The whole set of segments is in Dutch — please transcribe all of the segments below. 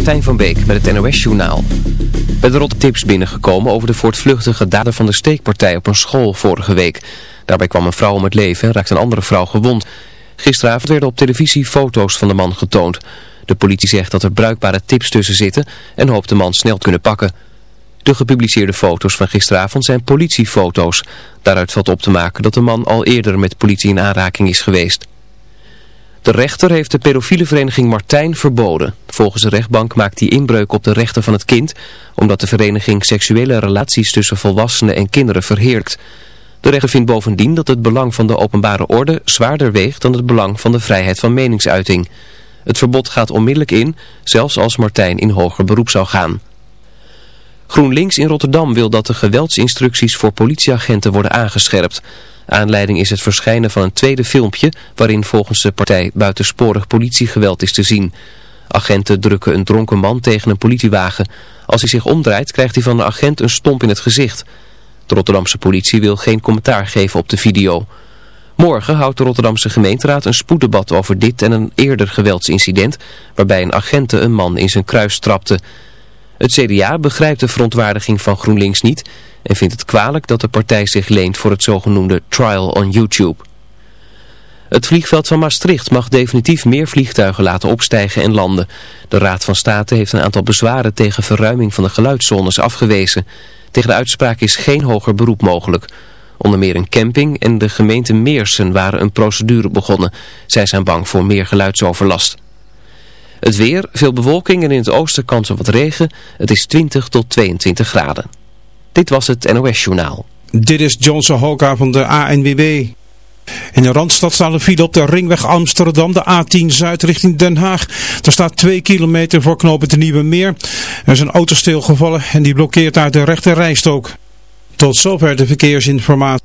Martijn van Beek met het NOS-journaal. De rot tips binnengekomen over de voortvluchtige daden van de steekpartij op een school vorige week. Daarbij kwam een vrouw om het leven en raakte een andere vrouw gewond. Gisteravond werden op televisie foto's van de man getoond. De politie zegt dat er bruikbare tips tussen zitten en hoopt de man snel te kunnen pakken. De gepubliceerde foto's van gisteravond zijn politiefoto's. Daaruit valt op te maken dat de man al eerder met politie in aanraking is geweest. De rechter heeft de pedofiele vereniging Martijn verboden. Volgens de rechtbank maakt die inbreuk op de rechten van het kind... omdat de vereniging seksuele relaties tussen volwassenen en kinderen verheerlijkt. De rechter vindt bovendien dat het belang van de openbare orde zwaarder weegt... dan het belang van de vrijheid van meningsuiting. Het verbod gaat onmiddellijk in, zelfs als Martijn in hoger beroep zou gaan. GroenLinks in Rotterdam wil dat de geweldsinstructies voor politieagenten worden aangescherpt... Aanleiding is het verschijnen van een tweede filmpje waarin volgens de partij buitensporig politiegeweld is te zien. Agenten drukken een dronken man tegen een politiewagen. Als hij zich omdraait krijgt hij van de agent een stomp in het gezicht. De Rotterdamse politie wil geen commentaar geven op de video. Morgen houdt de Rotterdamse gemeenteraad een spoeddebat over dit en een eerder geweldsincident waarbij een agente een man in zijn kruis trapte. Het CDA begrijpt de verontwaardiging van GroenLinks niet en vindt het kwalijk dat de partij zich leent voor het zogenoemde trial on YouTube. Het vliegveld van Maastricht mag definitief meer vliegtuigen laten opstijgen en landen. De Raad van State heeft een aantal bezwaren tegen verruiming van de geluidszones afgewezen. Tegen de uitspraak is geen hoger beroep mogelijk. Onder meer een camping en de gemeente Meersen waren een procedure begonnen. Zij zijn bang voor meer geluidsoverlast. Het weer, veel bewolking en in het oosten kans op wat regen. Het is 20 tot 22 graden. Dit was het NOS Journaal. Dit is Johnson Hoka van de ANWB. In de Randstad staan de file op de ringweg Amsterdam, de A10 Zuid richting Den Haag. Er staat 2 kilometer voor knopen de Nieuwe Meer. Er is een auto stilgevallen en die blokkeert uit de rechte rijstok. Tot zover de verkeersinformatie.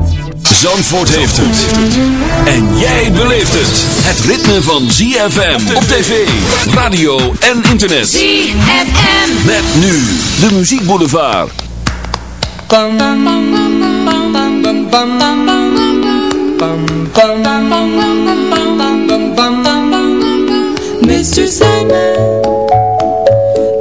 Zandvoort heeft het. En jij beleeft het. Het ritme van ZFM op tv, radio en internet. ZFM. Met nu de muziekboulevard. Mr. Sandman,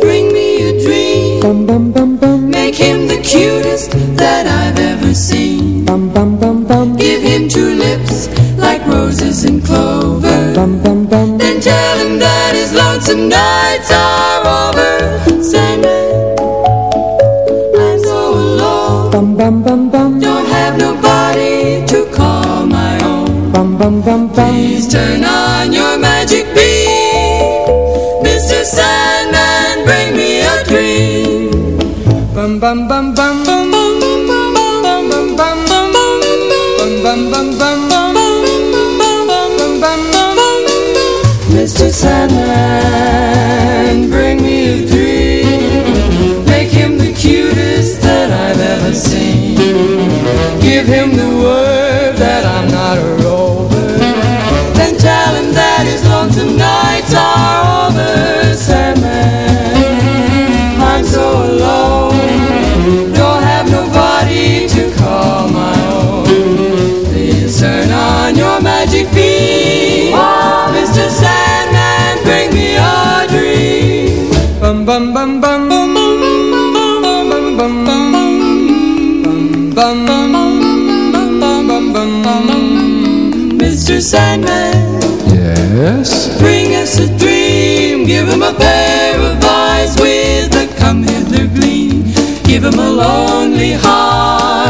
bring me a dream. Make him the cutest that I've ever seen. Give him two lips like roses and clover. Then tell him that his lonesome nights are over. Sandman, I'm so alone. Don't have nobody to call my own. Please turn on your magic beam. Mr. Sandman, bring me a dream. Bum bum bum bum bum bum him the word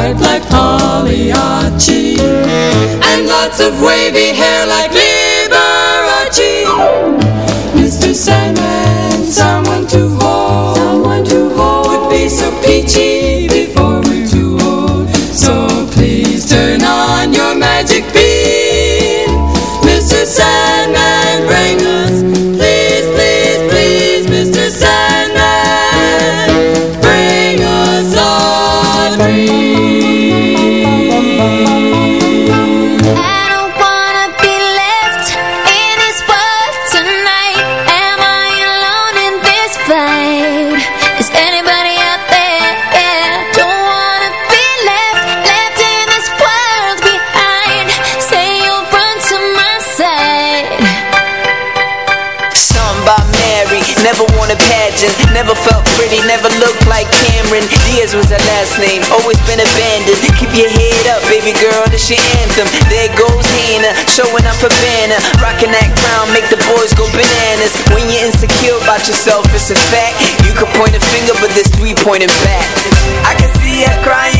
white like Pagliacci And lots of wavy hair like Liberace Mr. Sandman about yourself, it's a fact. You can point a finger, but there's three pointing back. I can see her crying.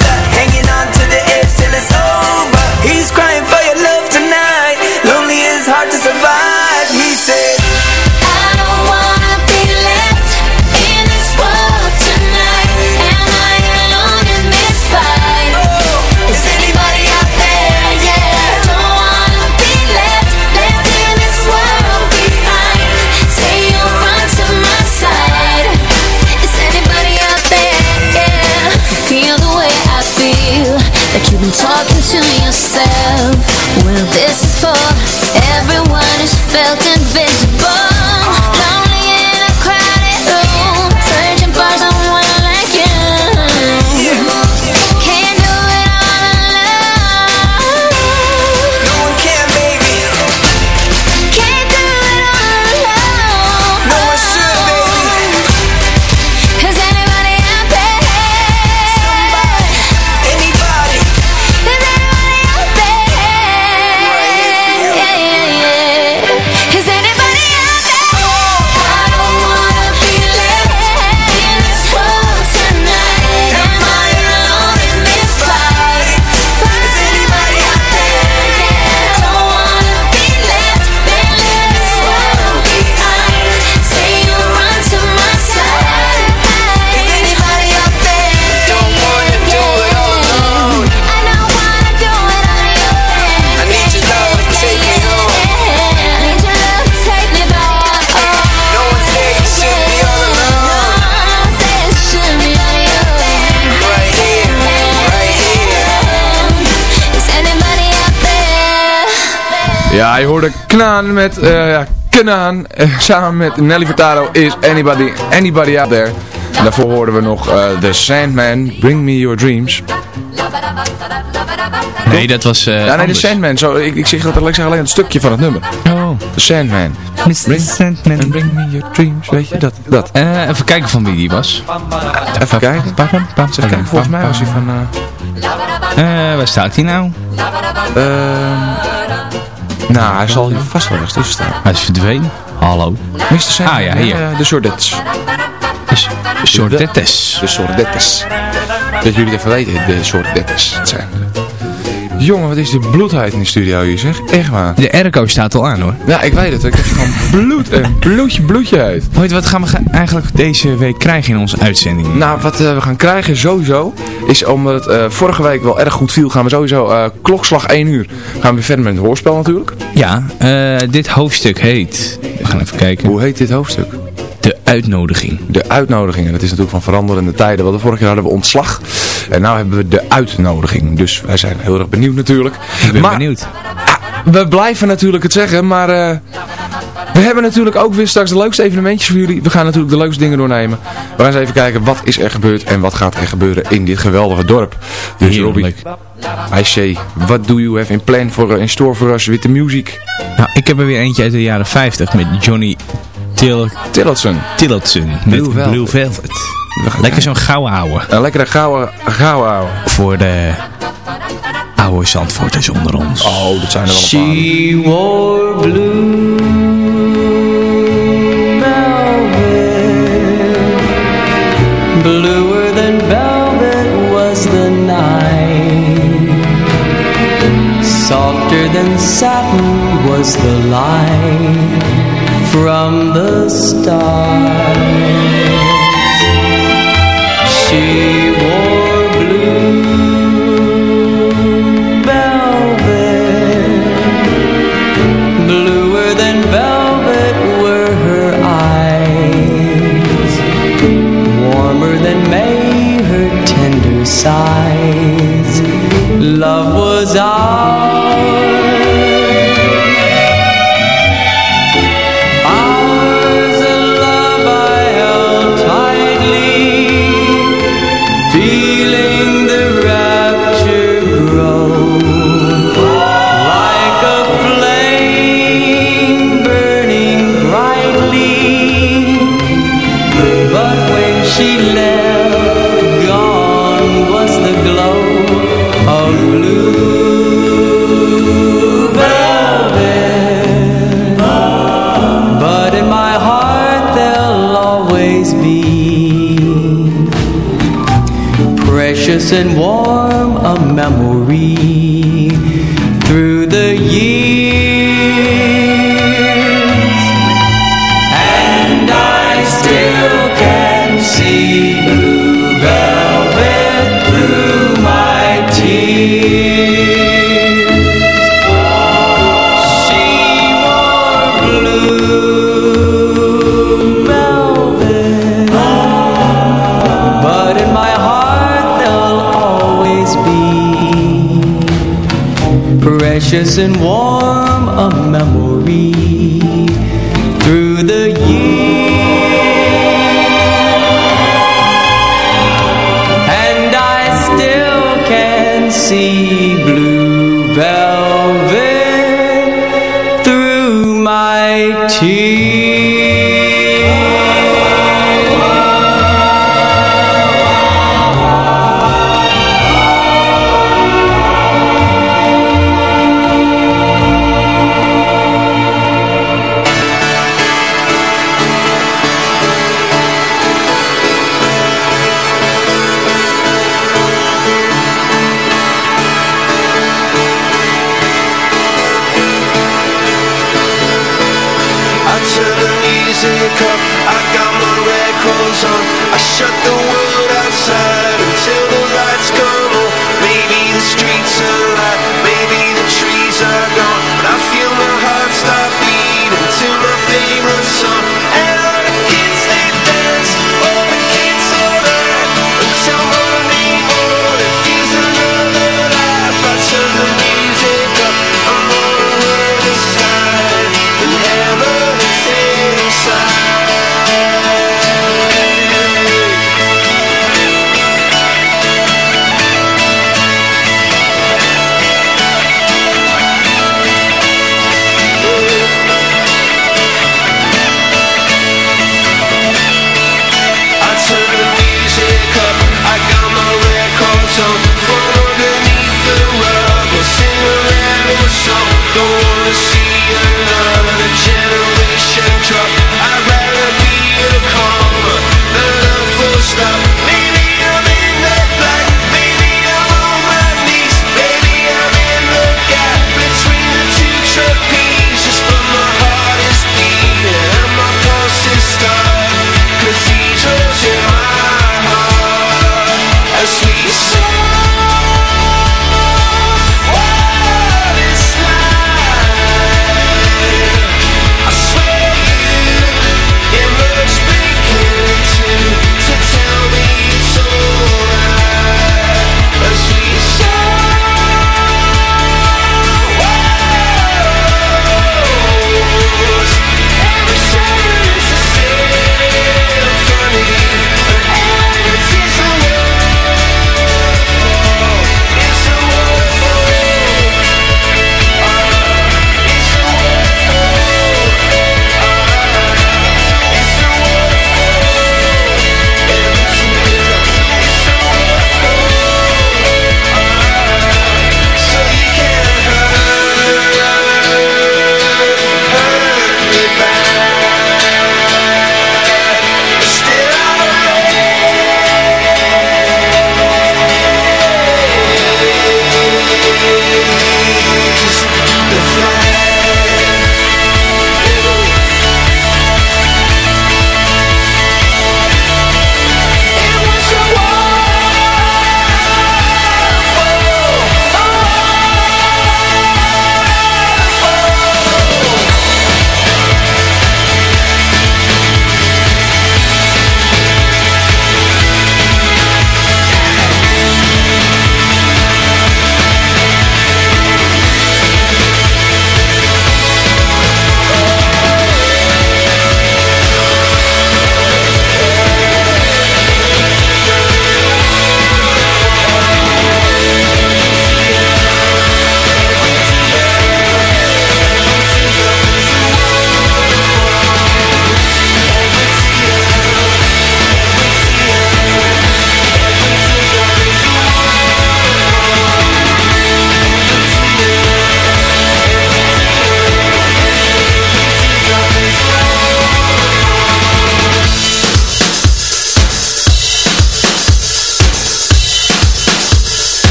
He's crying felt Ja, je hoorde Knaan met... Uh, ja, samen met Nelly Furtado is Anybody, Anybody Out There. Daarvoor hoorden we nog uh, The Sandman, Bring Me Your Dreams. Nee, dat was uh, Ja, nee, The Sandman. Zo, ik, ik zeg dat alleen, zeg alleen het stukje van het nummer. Oh. The Sandman. Mr. Sandman, bring me your dreams. Weet je, dat. dat. Even kijken van wie die was. even kijken. Kijk, kijken. Volgens mij was hij van... eh waar staat hij nou? Ehm nou, hij zal hier vast wel eens tussen staan. Hij is verdwenen. Hallo. Mr. Ah ja, hier. de Sordettes. De Sordettes. De Sordettes. Dat jullie het even weten, de Sordettes. Het zijn. Jongen, wat is de bloedheid in de studio hier zeg. Echt waar. De airco staat al aan hoor. Ja, ik weet het. Ik heb gewoon bloed en bloedje, bloedje uit. Weet wat gaan we eigenlijk deze week krijgen in onze uitzending? Nou, wat eh, we gaan krijgen sowieso, is omdat het eh, vorige week wel erg goed viel, gaan we sowieso eh, klokslag 1 uur. Gaan we weer verder met het hoorspel natuurlijk. Ja, dit hoofdstuk heet... We gaan even kijken. Hoe heet dit hoofdstuk? De uitnodiging. De uitnodigingen. Dat is natuurlijk van veranderende tijden. Want de vorige keer hadden we ontslag. En nu hebben we de uitnodiging. Dus wij zijn heel erg benieuwd natuurlijk. Ik ben maar, benieuwd. We blijven natuurlijk het zeggen, maar eh, we hebben natuurlijk ook weer straks de leukste evenementjes voor jullie. We gaan natuurlijk de leukste dingen doornemen. We gaan eens even kijken wat is er gebeurd en wat gaat er gebeuren in dit geweldige dorp. Dus Robbie, Heerlijk. I say, what do you have in plan for, in store for us with the music? Nou, ik heb er weer eentje uit de jaren 50 met Johnny Till Tillotson. Tillotson. Met Blue Velvet. Blue Velvet. Lekker zo'n gouden ouwe. Een lekkere gouden, gouden ouwe. Voor de oude Zandvoorters onder ons. Oh, dat zijn er wel een paar. She wore blue velvet, bluer than velvet was the night, softer than satin was the light from the stars. She wore blue velvet. Bluer than velvet were her eyes, warmer than May her tender sighs. Love and warm and warm a memory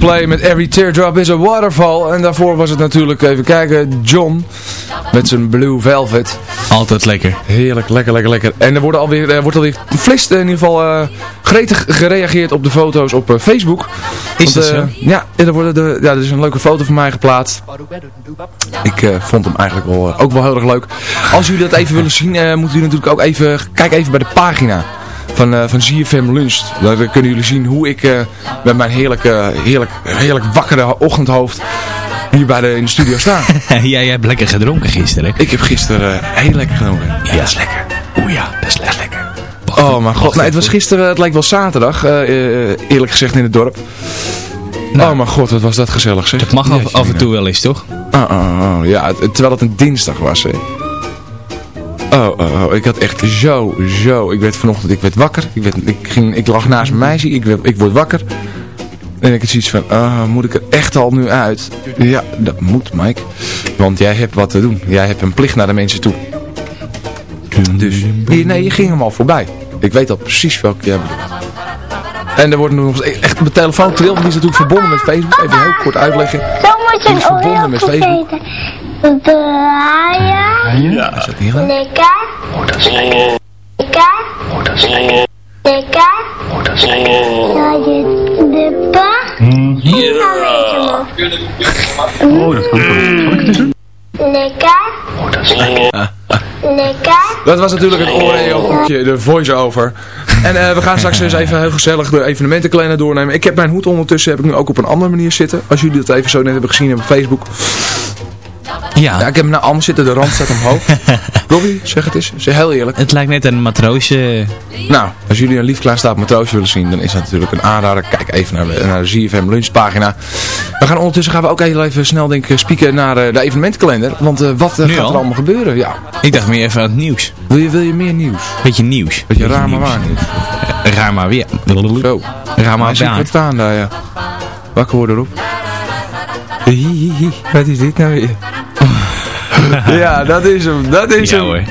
Coldplay met Every Teardrop is a Waterfall. En daarvoor was het natuurlijk, even kijken, John met zijn Blue Velvet. Altijd lekker. Heerlijk, lekker, lekker, lekker. En er, worden alweer, er wordt alweer flist in ieder geval eh, gretig gereageerd op de foto's op eh, Facebook. Is dat zo? Ja, er, worden de, ja, er is een leuke foto van mij geplaatst. Ik vond hem eigenlijk wel, ook wel heel erg leuk. Als jullie dat even willen zien, moeten jullie natuurlijk ook even, kijk even bij de pagina van, eh van ZFM Lunch. Daar kunnen jullie zien hoe ik eh, met mijn heerlijke, heerlijk, heerlijk wakkere ochtendhoofd hier bij de, in de studio sta. ja, jij hebt lekker gedronken gisteren. Ik heb gisteren eh, heel lekker gedronken. Ja, dat is lekker. Oeh ja, dat is lekker. Oh mijn god, nee, het was gisteren, het lijkt wel zaterdag, eerlijk gezegd in het dorp. oh mijn god, wat was dat gezellig zeg. Het mag af, en toe wel eens, toch? Oh, oh, oh, ja, terwijl het een dinsdag was. Hè. Oh, oh, oh, ik had echt zo, zo. Ik werd vanochtend, ik werd wakker. Ik, werd, ik, ging, ik lag naast mijn meisje, ik, werd, ik word wakker. En ik had zoiets van, ah, moet ik er echt al nu uit? Ja, dat moet, Mike. Want jij hebt wat te doen. Jij hebt een plicht naar de mensen toe. Dus, hier, nee, je ging hem al voorbij. Ik weet al precies welke jij bedoelt. En er wordt nu nog echt mijn telefoon trilt, die is natuurlijk verbonden met Facebook. Even heel kort uitleggen. Zo moet je Die is een verbonden met Facebook. vergeten. Draaien. Ja. Is dat? Lekker. Oh, dat is lekker. Lekker. Oh, dat is lekker. Lekker. Oh, dat is lekker. Ja, je lippen. Ja. Oh, dat kan wel. Lekker. Oh, dat is lekker. Lekker. Dat was natuurlijk het Oreo, de voice-over. En eh, we gaan straks eens even heel gezellig de evenementenkalender doornemen. Ik heb mijn hoed ondertussen heb ik nu ook op een andere manier zitten. Als jullie dat even zo net hebben gezien op Facebook. Ja. Ja, ik heb hem nou anders zitten, de rand staat omhoog. Robbie, zeg het eens. Zeg heel eerlijk. Het lijkt net een matroosje. Nou, als jullie een lief staat matroosje willen zien, dan is dat natuurlijk een aanrader. Kijk even naar de, naar de ZFM lunchpagina. We gaan ondertussen gaan we ook heel even snel denk ik spieken naar eh, de evenementkalender. Want eh, wat eh, gaat al? er allemaal gebeuren? Ja. Ik dacht meer even aan het nieuws. Wil je, wil je meer nieuws? Beetje nieuws. Beetje raar maar waar nieuws. Raar maar weer. Zo. Raar maar waar. wat staan daar, ja. Wakker worden erop. Wat is dit nou weer? ja, dat is hem. Dat is Ja hem. hoor.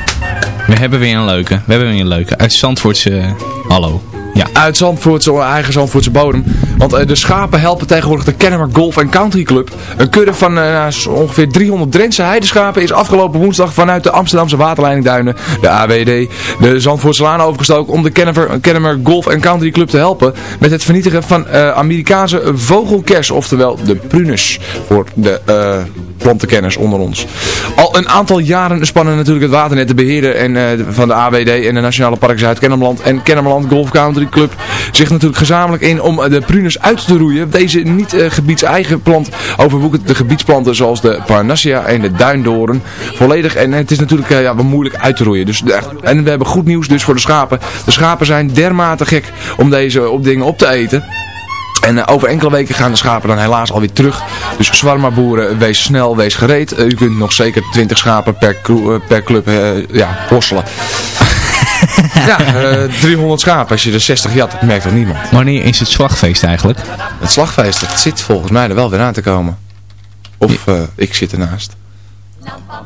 We hebben weer een leuke. We hebben weer een leuke. Uit Zandvoortse... eh, hallo. Ja. Uit Zandvoortse, eigen Zandvoortse bodem. Want eh, de schapen helpen tegenwoordig de Kennemer Golf Country Club. Een kudde van eh, nou, ongeveer 300 Drentse heideschapen is afgelopen woensdag vanuit de Amsterdamse waterleidingduinen, de AWD, de Zandvoortse Laan overgestoken om de Kennemer, Kennemer Golf Country Club te helpen met het vernietigen van Amerikaanse vogelkers, oftewel de prunus, voor de plantenkenners onder ons. Al een aantal jaren spannen natuurlijk het waternet de beheerder en, eh, van de AWD en de Nationale Park Zuid-Kennemerland en Kennemerland Golf Country Club zich natuurlijk gezamenlijk in om eh, de prunus uit te roeien. Deze niet eh, gebiedseigen plant overwoekert de gebiedsplanten zoals de Parnassia en de duindoren volledig. En het is natuurlijk eh, ja, moeilijk uit te roeien. Dus, en we hebben goed nieuws dus voor de schapen. De schapen zijn dermate gek om deze op dingen op te eten. En eh, over enkele weken gaan de schapen dan helaas alweer terug. Dus zwarma boeren, wees snel, wees gereed. Eh, u kunt nog zeker 20 schapen per, eh, per club eh, ja, hosselen. ja, eh, 300 schapen. Als je er 60 jat, dat merkt toch niemand. Wanneer is het slagfeest eigenlijk? Het slagfeest, dat zit volgens mij er wel weer aan te komen. Of ik zit ernaast.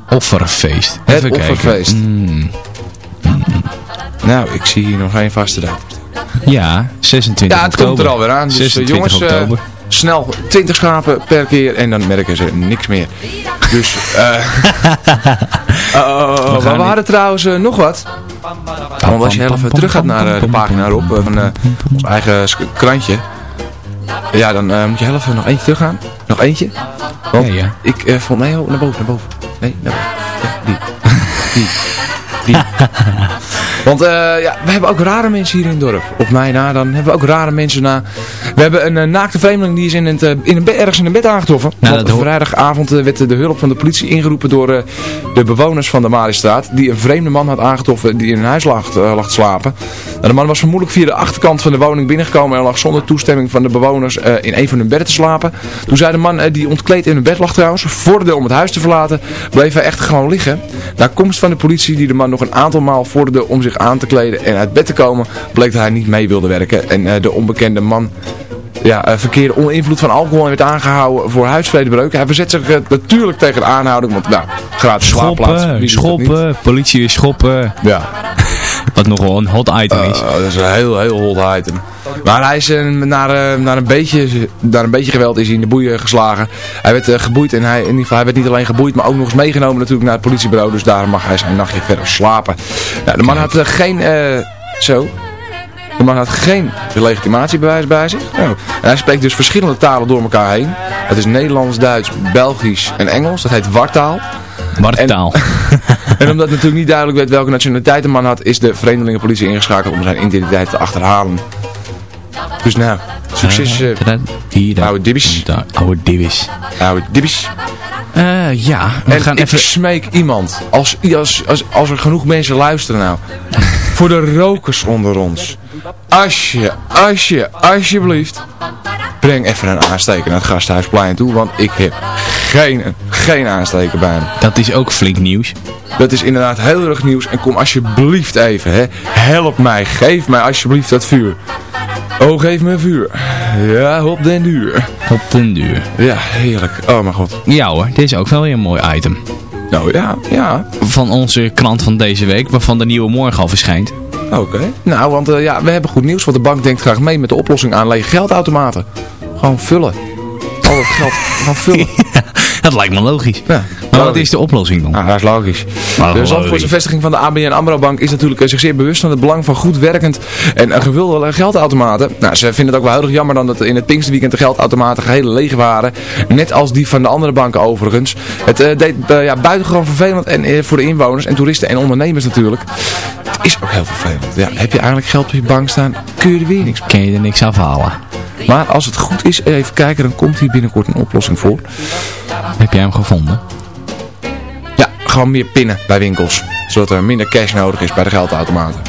Offerfeest. Het Even kijken. offerfeest. Mm, Nou, ik zie hier nog geen vaste datum. Ja, 26 Ja, het oktober. komt er alweer aan. Dus eh, 26 jongens, eh, snel 20 schapen per keer en dan merken ze niks meer. Dus, eh oh, oh, oh, we hadden trouwens eh, nog wat. Want als je even terug gaat naar de pagina erop eh, van ons eigen krantje. Ja, dan moet je heel even nog eentje teruggaan. Nog eentje. Want Ja, ja. ik eh, vond, nee, oh, naar boven, naar boven. Nee, naar boven. Ja, die. Die. Die. Want eh, ja, we hebben ook rare mensen hier in het dorp. Op mij na, dan hebben we ook rare mensen na. We hebben een eh, naakte vreemdeling die is in, het, eh, in een bed, ergens in een bed aangetroffen. Nou, Want vrijdagavond werd de hulp van de politie ingeroepen door de bewoners van de Mariestraat. Die een vreemde man had aangetroffen die in een huis lag, lag te slapen. Nou, de man was vermoedelijk via de achterkant van de woning binnengekomen en lag zonder toestemming van de bewoners in een van hun bedden te slapen. Toen zei de man, die ontkleed in hun bed lag trouwens, vorderde om het huis te verlaten, bleef hij echt gewoon liggen. Na komst van de politie die de man nog een aantal maal vorderde om zich aan te kleden en uit bed te komen, bleek dat hij niet mee wilde werken. En eh, de onbekende man ja, eh, verkeerde onder invloed van alcohol en werd aangehouden voor huisvredebreuk. Hij verzet zich eh, natuurlijk tegen de aanhouding, want nou, gratis. Schoppen, schoppen, politie weer schoppen. Ja, Wat nogal een hot item is. Dat is een heel, heel hot item. Maar hij is eh, naar, eh, naar, een beetje, naar een beetje geweld is hij in de boeien geslagen. Hij werd eh, geboeid en hij, in ieder geval, hij werd niet alleen geboeid, maar ook nog eens meegenomen natuurlijk naar het politiebureau. Dus daar mag hij zijn nachtje verder slapen. Nou, de man had geen... zo... De man had geen legitimatiebewijs bij zich. Nou, en hij spreekt dus verschillende talen door elkaar heen. Het is Nederlands, Duits, Belgisch en Engels. Dat heet wartaal. Wartaal. En omdat natuurlijk niet duidelijk werd welke nationaliteit de man had, is de vreemdelingenpolitie ingeschakeld om zijn identiteit te achterhalen. Dus nou, succes. eh oude dibbies. Oude dibbies. oude dibbies. Eh, ja, we En gaan ik even... smeek iemand, als, als, als, als er genoeg mensen luisteren nou, voor de rokers onder ons. Als je, als je, alsjeblieft, breng even een aansteker naar het Gasthuisplein toe, want ik heb geen, geen aansteker bij me. Dat is ook flink nieuws. Dat is inderdaad heel erg nieuws. En kom alsjeblieft even, hè. Help mij. Geef mij alsjeblieft dat vuur. Oh, geef me vuur. Ja, op den duur. Op den duur. Ja, heerlijk. Oh mijn god. Ja hoor, dit is ook wel weer een mooi item. Nou ja, ja. Van onze krant van deze week, waarvan de nieuwe morgen al verschijnt. Oké. Nou, want eh, ja, we hebben goed nieuws. Want de bank denkt graag mee met de oplossing aan lege geldautomaten. Gewoon vullen. Al het geld gewoon vullen. Dat lijkt me logisch. Ja, Maar wat is de oplossing dan? Ah, dat is logisch. Maar de logisch. Zandvoortse vestiging van de ABN AMRO Bank is natuurlijk eh, zich zeer bewust van het belang van goed werkend en uh, gewilde geldautomaten. Nou, ze vinden het ook wel heel erg jammer dan dat in het Pinksterweekend de geldautomaten geheel leeg waren. Net als die van de andere banken overigens. Het eh, deed eh, ja, buitengewoon vervelend en, eh, voor de inwoners en toeristen en ondernemers natuurlijk. Het is ook heel vervelend. Ja, heb je eigenlijk geld op je bank staan, kun je er weer niks. Kun je er niks afhalen? Maar als het goed is, even kijken, dan komt hier binnenkort een oplossing voor. Heb jij hem gevonden? Ja, gewoon meer pinnen bij winkels. Zodat er minder cash nodig is bij de geldautomaten.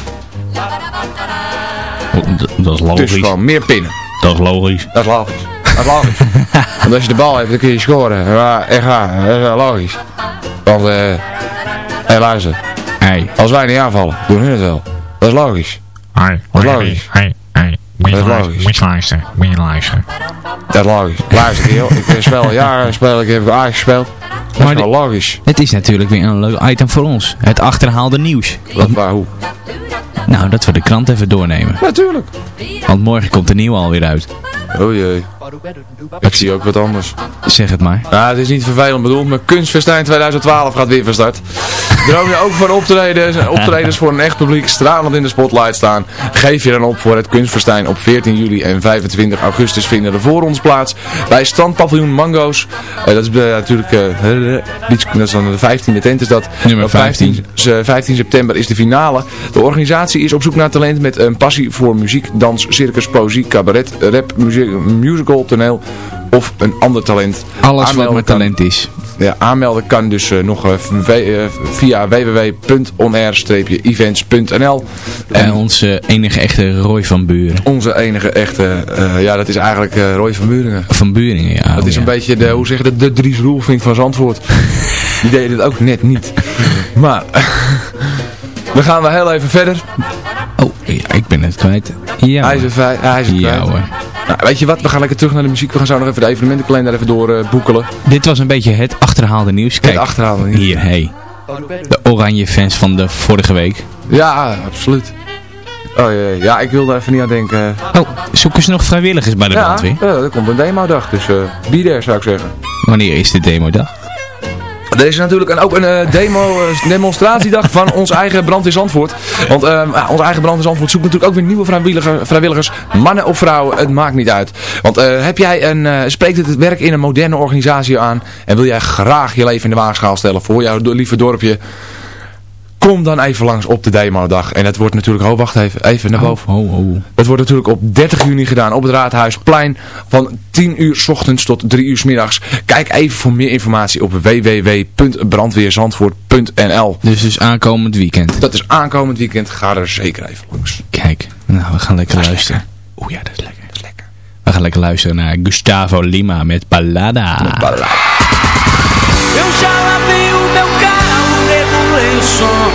Oh, Dat is Dus logisch. gewoon meer pinnen. Dat is logisch. Dat is logisch. Dat is logisch. Want als je de bal hebt, dan kun je scoren. Ja, echt waar. Dat is logisch. Want, eh... Hé, luister. Hey. Als wij niet aanvallen, doen hun het wel. Dat is logisch. Hoi, Dat is logisch. hoi, hoi. Moet je Dat is luisteren, logisch. moet je luisteren, moet je luisteren. Dat is logisch. Luister, joh. Ik speel al jaren, speel, ik heb Ajax gespeeld. Dat Maar is wel logisch. Het is natuurlijk weer een leuk item voor ons. Het achterhaalde nieuws. Wat, waar, hoe? Nou, dat we de krant even doornemen. Natuurlijk. Want morgen komt de nieuwe alweer uit. Oh jee. Ik zie ook wat anders. Zeg het maar. Nou, het is niet vervelend bedoeld, maar Kunstfestijn 2012 gaat weer van start. Droom je ook van optredens, optredens voor een echt publiek stralend in de spotlight staan? Geef je dan op voor het Kunstfestijn op 14 juli en 25 augustus vinden de voorrondes plaats bij Strandpaviljoen Mango's. Eh, dat is eh, natuurlijk, beach- dat is dan de 15e tent is dat. Nummer Op 15, eh, 15 september is de finale. De organisatie is op zoek naar talent met een passie voor muziek, dans, circus, poëzie, cabaret, rap, muziek, musical, toneel of een ander talent. Alles wat met kan- talent is. ja, aanmelden kan dus eh, nog eh, eh, via www.onair-events.nl En onze enige echte Roy van Buren. onze enige echte, ja dat is eigenlijk Roy van Buringen. Van Buringen, ja. Dat oh is ja. een beetje de, hoe zeg je dat, de Dries Roelvink van Zandvoort. Die deed het ook net niet. Maar, we gaan wel heel even verder. Oh, ja, ik ben het kwijt. Ja, Hij is het, hij is het ja kwijt. hoor. Nou, weet je wat, we gaan lekker terug naar de muziek. We gaan zo nog even de evenementenkalender even doorboekelen. Dit was een beetje het achterhaalde nieuws. Kijk, Het achterhalen niet. hier, hey. De oranje fans van de vorige week. Ja, absoluut. Oh jee, ja, ik wilde even niet aan denken. Oh, zoeken ze nog vrijwilligers bij de Ja, brandweer? ja, er komt een demo-dag, dus eh be there zou ik zeggen. Wanneer is de demodag? Er is natuurlijk een, ook een eh, demo, eh, demonstratiedag van ons eigen brand in Zandvoort. Want eh, ons eigen brand in Zandvoort zoekt natuurlijk ook weer nieuwe vrijwilliger, vrijwilligers. Mannen of vrouwen, het maakt niet uit. Want heb jij een, eh, spreekt het het werk in een moderne organisatie aan en wil jij graag je leven in de waagschaal stellen voor jouw lieve dorpje... Kom dan even langs op de demo-dag. En het wordt natuurlijk... Oh, wacht even. Even naar boven. Oh, oh, oh. Dat wordt natuurlijk op 30 juni gedaan op het Raadhuisplein van 10 uur s ochtends tot 3 uur s middags. Kijk even voor meer informatie op www.brandweerzandvoort.nl Dus dus aankomend weekend. Dat is aankomend weekend. Ga er zeker even langs. Kijk, nou, we gaan lekker luisteren. Oeh ja, dat is lekker. Dat is lekker. We gaan lekker luisteren naar Gustavo Lima met Ballada. Eu já lavei o meu carro, regulei o som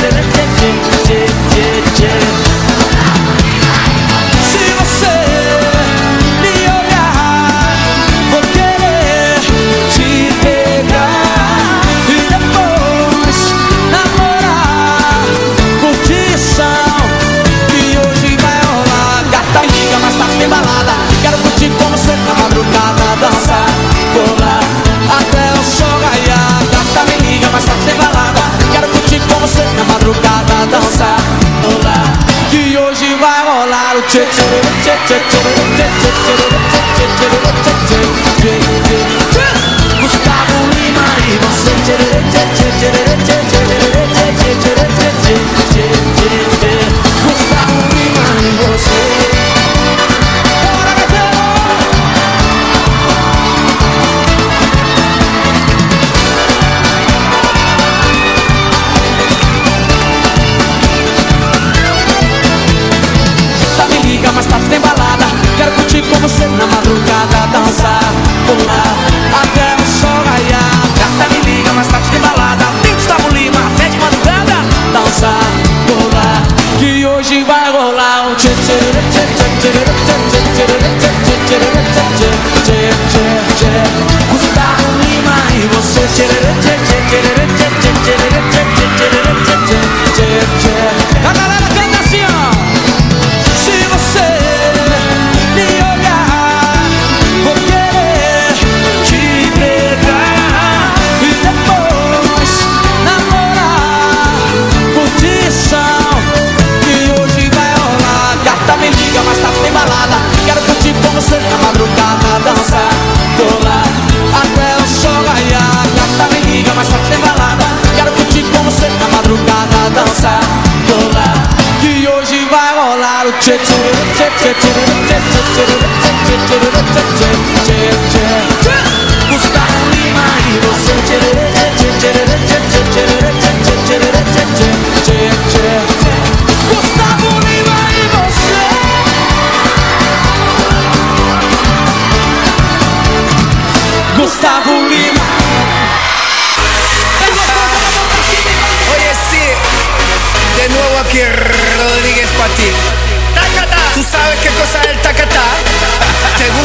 did it.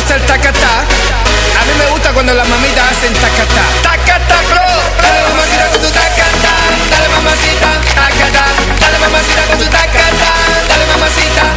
gusta el tacatá. A mí me gusta cuando las mamitas hacen tacatá. Tacatá, Dale mamacita con tu tacatá. Dale mamacita, tacatá. Dale mamacita con tu tacatá. Dale mamacita.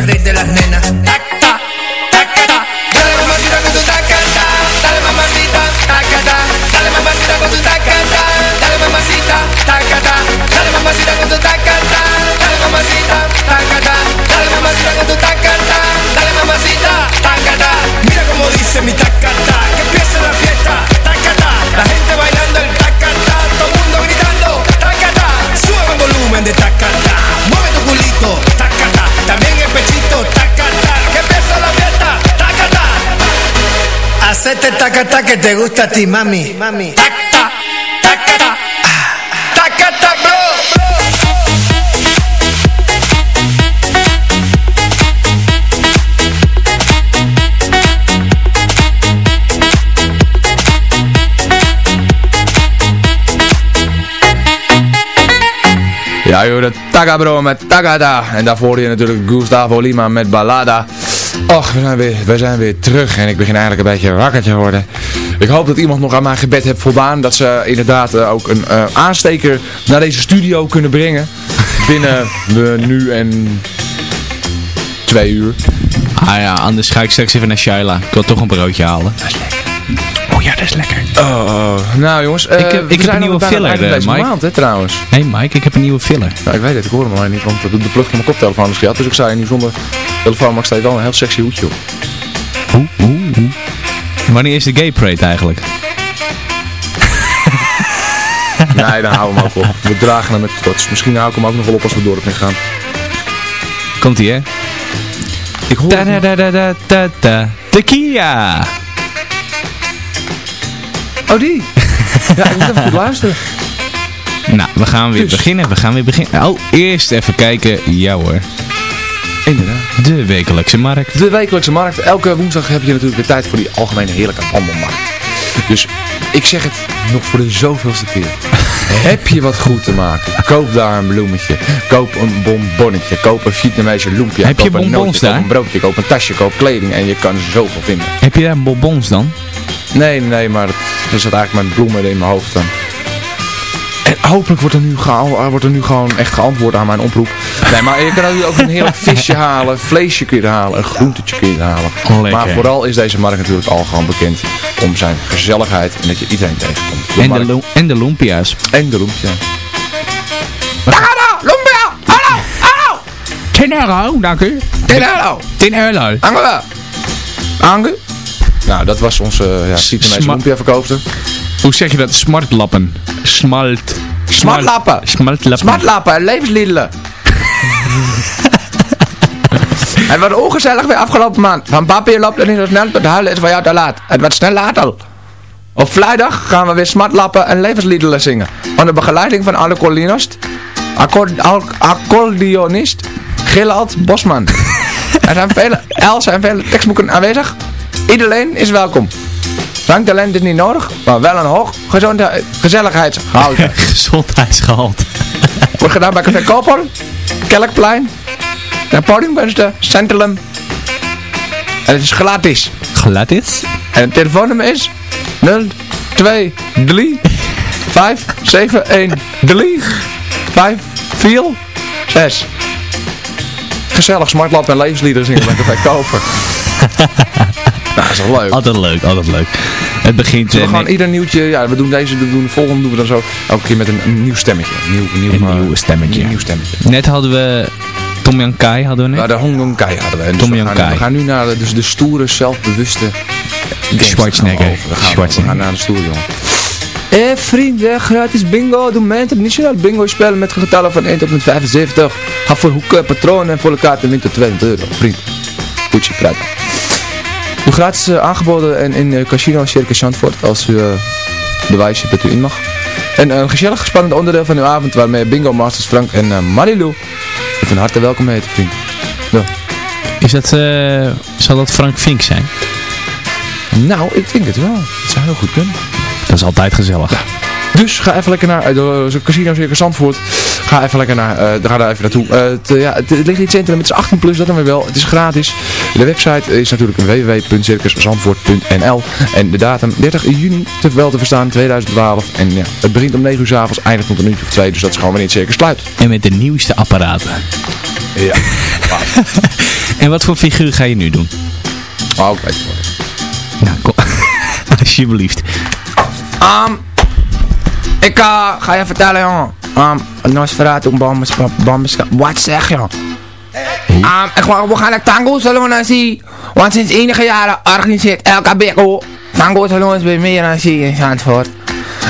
desde la taca, taca, que te gusta a ti, mami. mami. Taca, taca, taca, taca, taca, Ja joh, de Tagabro met Tagada. En daarvoor je natuurlijk Gustavo Lima met Balada. Och, we zijn, weer, we zijn weer terug en ik begin eigenlijk een beetje wakker te worden. Ik hoop dat iemand nog aan mijn gebed heeft voldaan. Dat ze inderdaad eh, ook een uh, aansteker naar deze studio kunnen brengen. Binnen we nu en twee uur. Ah ja, anders ga ik straks even naar Shaila. Ik wil toch een broodje halen. Dat is lekker. Oh ja, dat is lekker. Oh, nou jongens, eh, Ik heb- we ik heb zijn een nieuwe filler, het eh, deze Mike. maand, hè, trouwens. Hé hey Mike, ik heb een nieuwe filler. Ik weet het, ik hoor hem alleen niet, want de, de plug van mijn koptelefoon is gehad. Dus ik zei nu zonder telefoon, maar ik sta wel een heel sexy hoedje op. Hoe, hoe, hoe. Wanneer is de gay parade eigenlijk? Nee, dan houden we hem ook op. We dragen hem met trots. Misschien hou ik hem ook nog wel op als we het dorp in gaan. Komt ie hè? Ik hoor Da het da da da da da Kia! Oh, die? Ja, ik moet even goed luisteren. Nou, we gaan weer Dus. beginnen. We gaan weer beginnen. Oh, eerst even kijken. Ja hoor. Inderdaad. De wekelijkse markt. De wekelijkse markt. Elke woensdag heb je natuurlijk weer tijd voor die algemene heerlijke wandelmarkt. Dus ik zeg het nog voor de zoveelste keer. heb je wat goed te maken? Koop daar een bloemetje. Koop een bonbonnetje. Koop een Vietnamese loempje. Heb je een bonbons nootje, daar? Koop een broodje. Koop een tasje. Koop kleding. En je kan zoveel vinden. Heb je daar bonbons dan? Nee, nee, maar dat, dat zat eigenlijk mijn bloemen in mijn hoofd dan. En hopelijk wordt er, nu wordt er nu gewoon echt geantwoord aan mijn oproep. Nee, maar je kan natuurlijk ook een heerlijk visje halen, vleesje kun je halen, een groentetje kun je halen. Lekker. Maar vooral is deze markt natuurlijk al gewoon bekend om zijn gezelligheid en dat je iedereen tegenkomt. En de, markt- en de lumpia's. en de loempje. Lumpia! Hallo! Hallo! 10 euro, dank u. 10 euro! 10 euro. Ange! Ange! Nou, dat was onze ja, Sma- loempia verkoopster. Hoe zeg je dat? Smartlappen. Smalt. Smartlappen. Smartlappen. Smartlappen en levensliedelen. Het was ongezellig weer afgelopen maand. Van papier loopt er niet zo snel, tot huilen is voor jou te laat. Het wordt snel laat al. Op vrijdag gaan we weer smartlappen en levensliedelen zingen. Onder begeleiding van alle collinist, accord, accordeonist Gillard Bosman. er zijn vele, Els en vele tekstboeken aanwezig. Iedereen is welkom. Dranktalent is niet nodig, maar wel een hoog gezelligheidsgehalte. Gezondheidsgehalte. Wordt gedaan bij Café Koppel, Kelkplein, Podiumkunsten, Centrum. En het is gratis. Gratis? En het telefoonnummer is 023 571 5 4 6. Gezellig, smartlap en levensliederen zingen bij Café Koper. nou, dat is wel leuk. Altijd leuk, altijd leuk. Het begint... Zullen we eh, gewoon ieder nieuwtje, ja, we doen deze, we doen de volgende doen we dan zo, elke keer met een, een nieuw stemmetje. Een nieuw, nieuw, Een eh, nieuw stemmetje. Een nieuw stemmetje. Net hadden we Tom Jan Kai, hadden we net. Ja, de Hong Kong Kai hadden we. En Dus Tom we, gaan, Kai. we gaan nu naar de, dus de stoere, zelfbewuste Schwarzenegger. gaan we over. We gaan, we gaan naar de stoere jongen. Hé vrienden, gratis bingo. Doe mee internationaal bingo spelen met getallen van 1 tot en met 75. Ga voor hoeken, patronen en volle kaarten wint tot 200 euro. Vriend, goed je Doe gratis eh, aangeboden en in eh, Casino Circus Zandvoort als u uh, bewijs hebt dat u in mag. En een gezellig spannend onderdeel van uw avond waarmee Bingo Masters Frank en uh, Marilou van harte welkom heten vriend. Ja. Is dat, eh, zal dat Frank Vink zijn? Nou, ik denk het wel. Het zou heel goed kunnen. Dat is altijd gezellig. Dus ga even lekker naar de Casino Circus Zandvoort. Ga even lekker naar, ga daar even naartoe. Het, ja, het, het ligt in het centrum, het is 18 plus, dat dan weer wel. Het is gratis. De website is natuurlijk www.circuszandvoort.nl En de datum 30 juni te wel te verstaan, 2012. En ja, het begint om 9 uur s avonds, eindigt om een uurtje of 2. Dus dat is gewoon wanneer het circus sluit. En met de nieuwste apparaten. Ja. en wat voor figuur ga je nu doen? Oh, ik weet het wel. Nou, kom. Alsjeblieft. Um, ik uh, ga je vertellen, jongen. Um, Nosferatu, bombes, bombes, wat zeg je? Um, we gaan naar Tango Salon zien. Want sinds enige jaren organiseert LKBO Tango Salons bij meer dan zie in Zandvoort.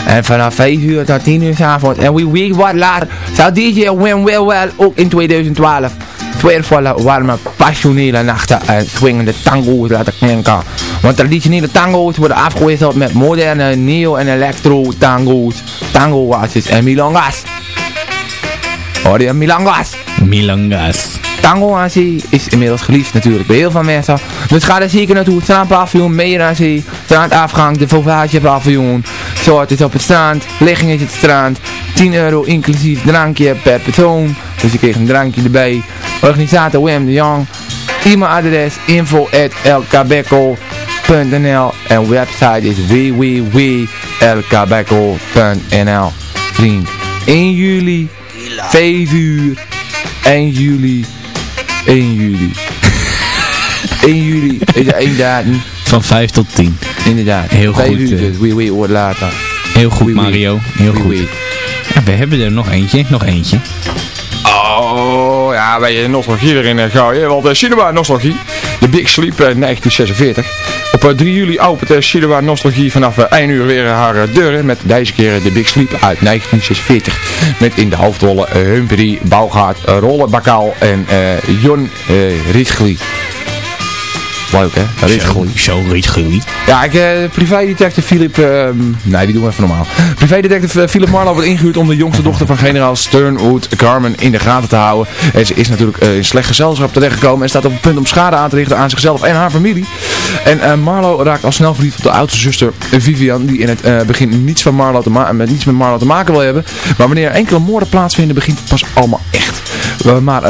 En vanaf 5 uur tot 10 uur 's avonds. En wie weet wat later zal DJ Wim Will wel ook in 2012 sfeervolle, warme, passionele nachten en swingende tango's laten klinken. Want traditionele tango's worden afgewisseld met moderne, neo- en electro tango's, tango watches en milongas. Hoor je, milongas? Milongas. Tango zee is inmiddels geliefd natuurlijk bij heel veel mensen. Dus ga er zeker naartoe. Strandpaviljoen, meer aan zee, strandafgang, de Fauvage paviljoen. Soort is op het strand, ligging is het strand. 10 euro inclusief drankje per persoon. Dus je kreeg een drankje erbij. Organisator Wim de Jong. E-mailadres info en website is www.elcabeco.nl Vriend, 1 juli, 5 uur, 1 juli, 1 juli. 1 juli is er één datum. Van 5 tot 10. Inderdaad. Heel goed, uur, dus wee wee wordt later. Heel goed Wee. Mario, heel goed. Ja, we hebben er nog eentje, nog eentje. Ja, wij je nostalgie erin uh, gooien. Want uh, Cinema Nostalgie, de Big Sleep uh, 1946. Op uh, 3 juli opent uh, Cinema Nostalgie vanaf uh, 1 uur weer haar deuren. Met deze keer de Big Sleep uit 1946. Met in de hoofdrollen Humphrey, Bouwgaard, uh, Rolle Bakaal en Jon Rietglie. Leuk hè? Rietglie. Zo, Rietglie. Ja, ik, uh, privédetective Philip... Uh, nee, die doen we even normaal. Privédetective uh, Philip Marlowe wordt ingehuurd om de jongste dochter van generaal Sternwood, Carmen, in de gaten te houden. En ze is natuurlijk uh, in slecht gezelschap terechtgekomen en staat op het punt om schade aan te richten aan zichzelf en haar familie. En uh, Marlowe raakt al snel verliefd op de oudste zuster Vivian, die in het begin niets, van Marlo te met niets met Marlo te maken wil hebben. Maar wanneer enkele moorden plaatsvinden, begint het pas allemaal echt. Maar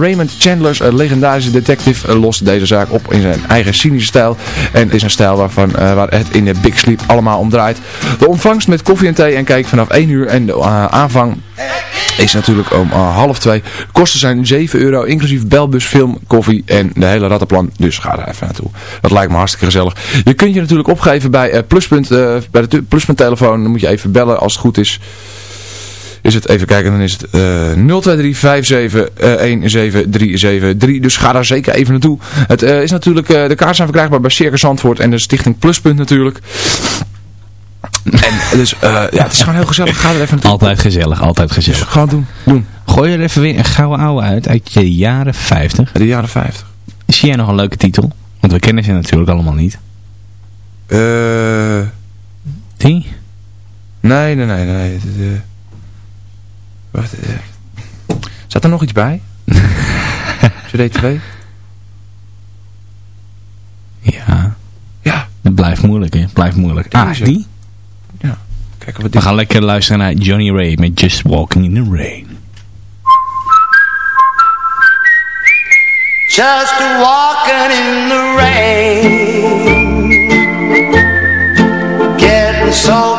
Raymond Chandler's legendarische detective lost deze zaak op in zijn eigen cynische stijl. En het is een stijl waarvan, uh, waar het in de Big Sleep allemaal om draait. De ontvangst met koffie en thee en kijk vanaf 1 uur. En de uh, aanvang is natuurlijk om uh, half 2. De kosten zijn 7 euro, inclusief belbus, film, koffie en de hele rattenplan. Dus ga er even naartoe. Dat lijkt me hartstikke gezellig. Je kunt je natuurlijk opgeven bij, Pluspunt, bij de Pluspunt telefoon. Dan moet je even bellen als het goed is is het, even kijken, dan is het uh, 023571737. Dus ga daar zeker even naartoe. Het uh, is natuurlijk, uh, de kaarten zijn verkrijgbaar bij Circus Zandvoort en de Stichting Pluspunt natuurlijk. En dus, uh, ja, het is gewoon heel gezellig. Ga er even naartoe. Altijd gezellig, altijd gezellig. Dus gewoon doen, doen. Gooi er even weer een gouden ouwe uit uit de jaren 50. De jaren 50. Zie jij nog een leuke titel? Want we kennen ze natuurlijk allemaal niet. Eh... Die? Nee, nee, nee, nee. De, Wacht, uh, zat er nog iets bij? CD 2? Ja. Ja. Het blijft moeilijk, hè? Het blijft moeilijk. Die ah, die? Ja. Kijk wat We gaan lekker luisteren naar Johnny Ray met Just Walking in the Rain. Just walking in the rain Getting soaking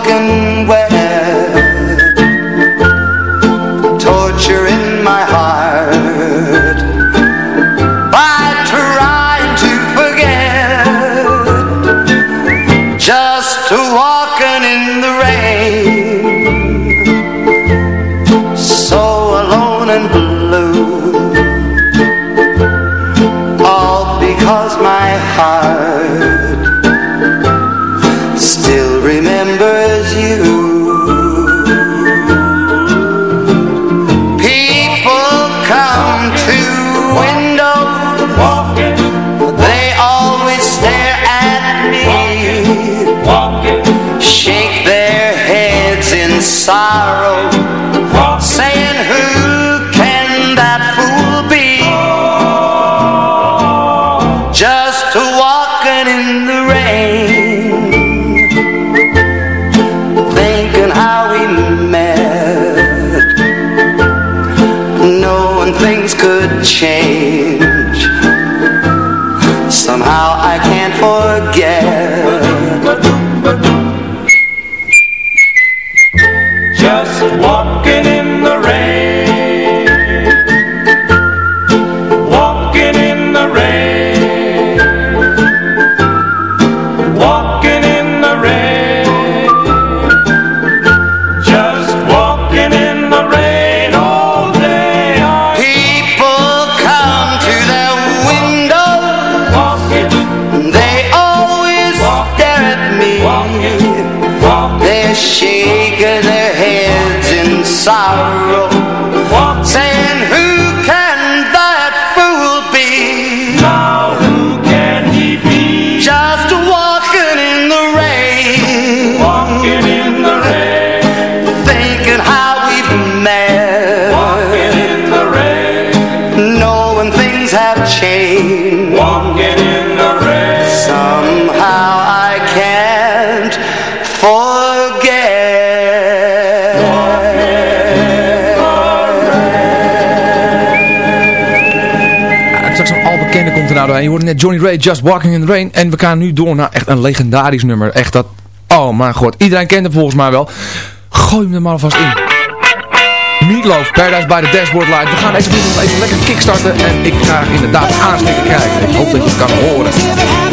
chain Walking in the rain Somehow I can't forget ik Het straks een al bekende komt er nou doorheen. Je hoorde net Johnny Ray, Just Walking in the Rain. En we gaan nu door naar echt een legendarisch nummer. Echt dat... Oh mijn god, iedereen kent hem volgens mij wel. Gooi hem er maar alvast in. Meatloaf, Paradise bij de Dashboard live. We gaan deze video even lekker kickstarten en ik ga inderdaad aanstikken krijgen. Ik hoop dat je het kan horen.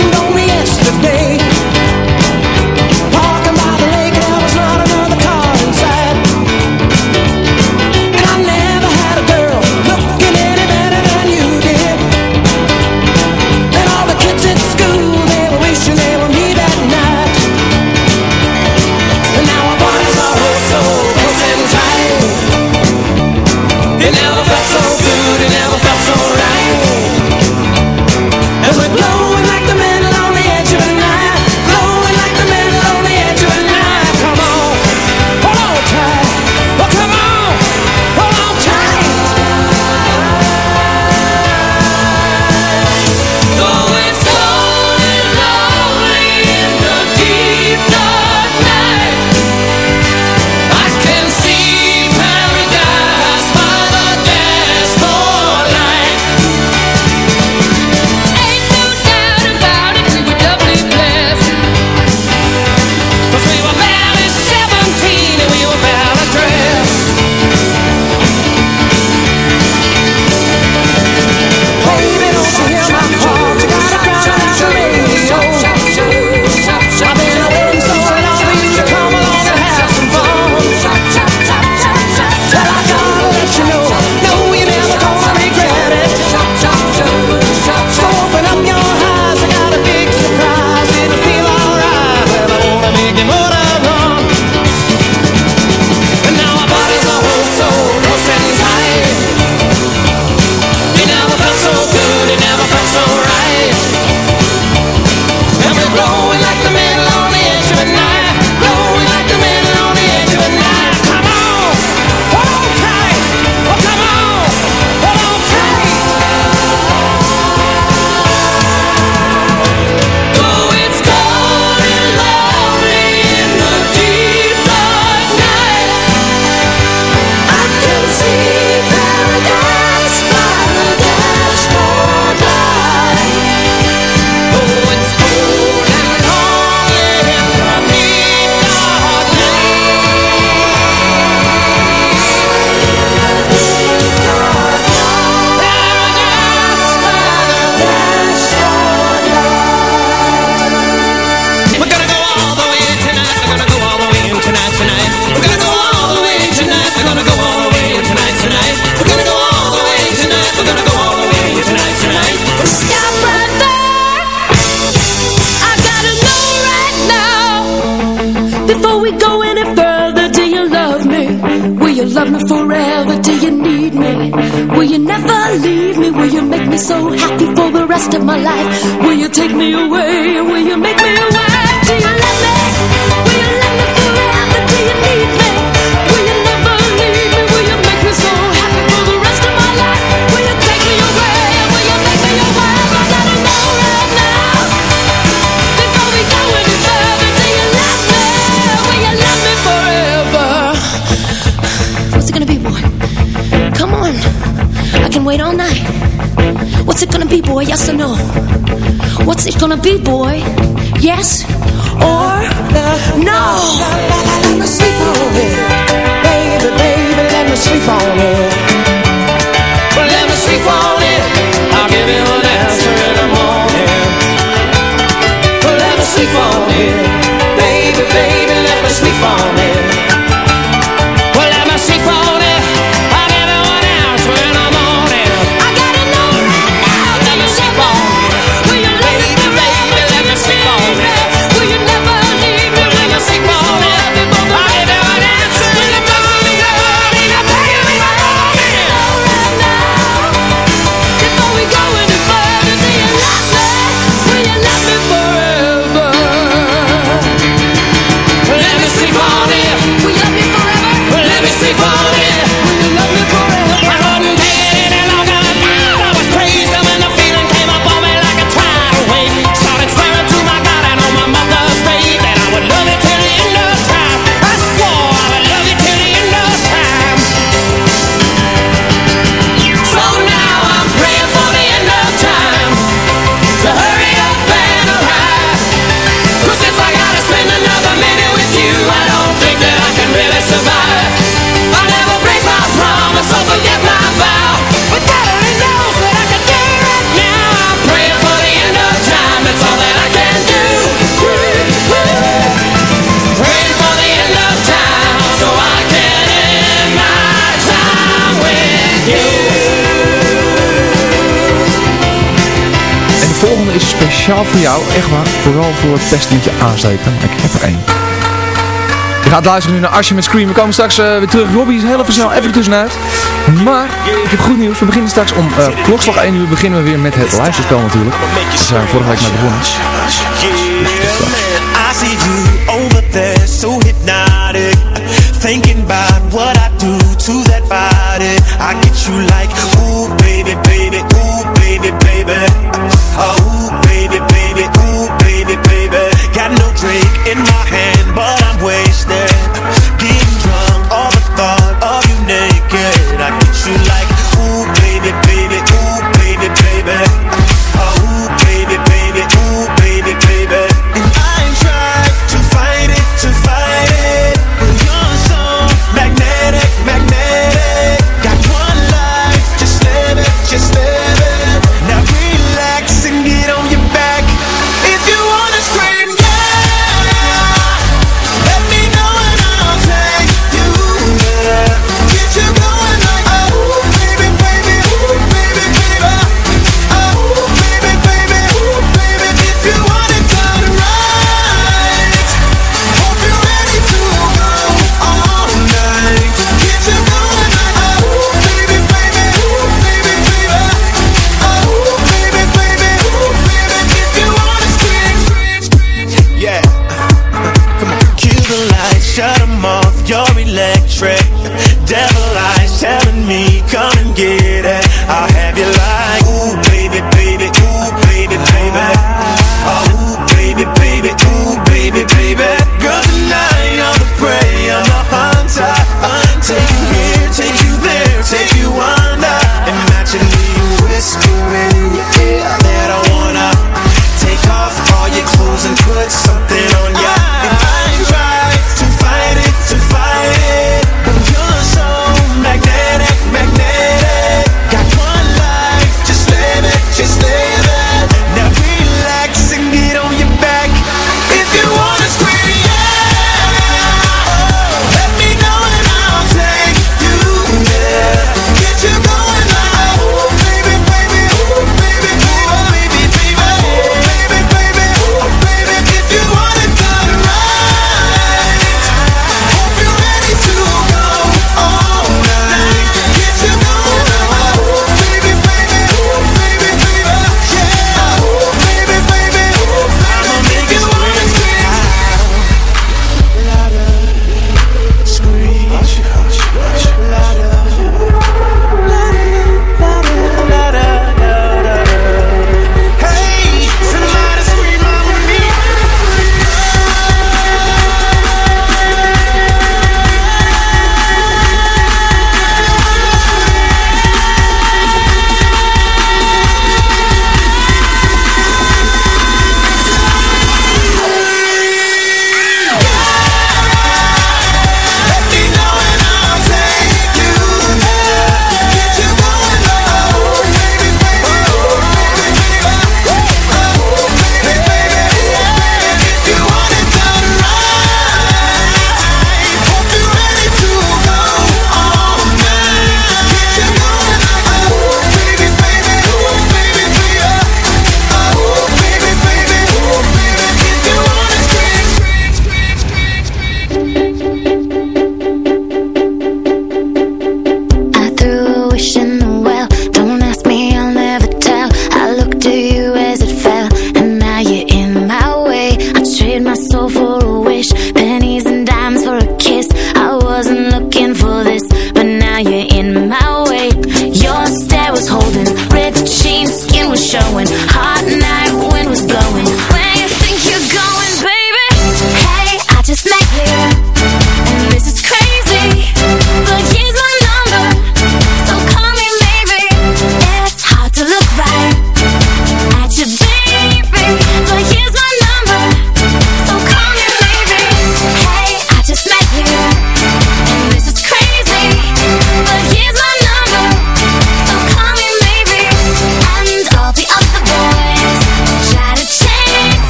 gonna be, boy? Yes? Speciaal voor jou, echt waar. Vooral voor het aansteken. Maar ik heb er één. Je gaat luisteren nu naar Asje met Scream. We komen straks eh, weer terug. Robbie is heel even snel even tussenuit. Maar ik heb goed nieuws. We beginnen straks om uh, klokslag 1 uur beginnen we weer met het luisterspel natuurlijk. Daar zijn we vorige week mee begonnen. You trick. Devil eyes telling me, come and get it. I'll have you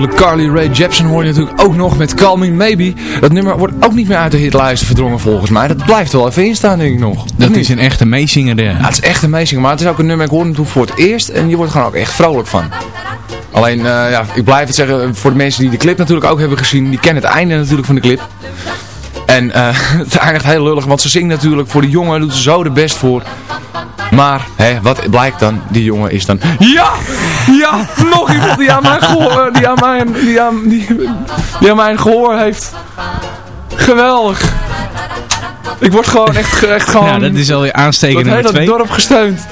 natuurlijk Carly Rae Jepsen hoor je natuurlijk ook nog met Call Me Maybe. Dat nummer wordt ook niet meer uit de hitlijsten verdrongen volgens mij. Dat blijft wel even instaan denk ik nog. Dat is een echte meezinger. Ja, het is echt een meezinger, maar het is ook een nummer, ik hoor hem toen voor het eerst en je wordt er gewoon ook echt vrolijk van. Alleen, eh, ja, ik blijf het zeggen, voor de mensen die de clip natuurlijk ook hebben gezien, die kennen het einde natuurlijk van de clip. En eh, het eindigt heel lullig, want ze zingt natuurlijk voor de jongen, doet ze zo de best voor. Maar, hè, wat blijkt dan? Die jongen is dan... Ja! Ja! Nog iemand die aan mijn gehoor, die aan mijn, die aan, die, die aan mijn gehoor heeft. Geweldig! Ik word gewoon echt, echt gewoon... Ja, dat is alweer aansteken Het nummer twee. dorp gesteund.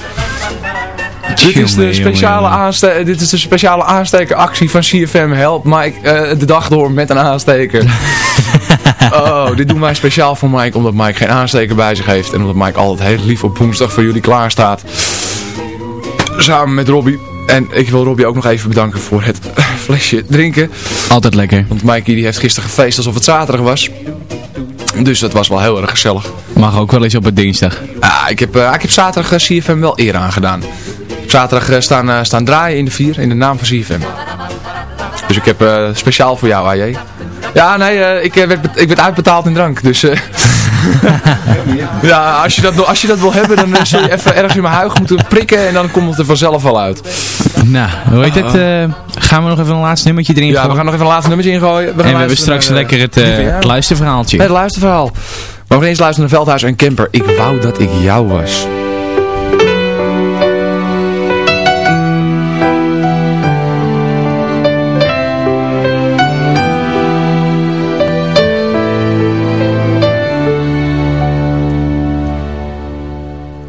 Dit is, de speciale aanste dit is de speciale aanstekeractie van CFM Help Mike eh, de dag door met een aansteker. oh, dit doen wij speciaal voor Mike omdat Mike geen aansteker bij zich heeft. En omdat Mike altijd heel lief op woensdag voor jullie klaar staat. Samen met Robbie. En ik wil Robbie ook nog even bedanken voor het flesje drinken. Altijd lekker. Want Mikey die heeft gisteren gefeest alsof het zaterdag was. Dus dat was wel heel erg gezellig. Mag ook wel eens op het dinsdag. Ah, ik, heb, eh, ik heb zaterdag eh, CFM wel eer aangedaan. Op zaterdag eh, staan, staan draaien in de vier in de naam van CFM. Dus ik heb speciaal voor jou, AJ. Ja, nee, eh, ik, eh, werd, ik werd uitbetaald in drank. Dus eh, ja, als je, dat, als je dat wil hebben, dan zul je even ergens in mijn huig moeten prikken en dan komt het er vanzelf wel uit. Nou, hoe heet het? eh, gaan we nog even een laatste nummertje erin Ja, we gooien? gaan nog even een laatste nummertje ingooien. En we hebben straks naar, lekker het, luisterverhaaltje. Het luisterverhaal. Maar we gaan eens luisteren naar Veldhuis en Kemper. Ik wou dat ik jou was.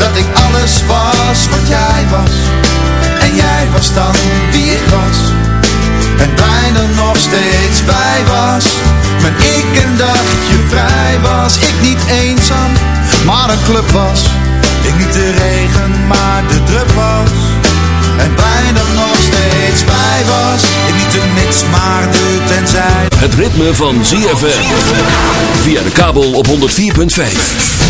Dat ik alles was wat jij was. En jij was dan wie was. En bijna nog steeds bij was. Maar ik een dagje vrij was. Ik niet eenzaam, maar een club was. Ik niet de regen, maar de drup was. En bijna nog steeds bij was. Ik niet de niks, maar de tenzij. Het ritme van ZFM. Via de kabel op 104.5.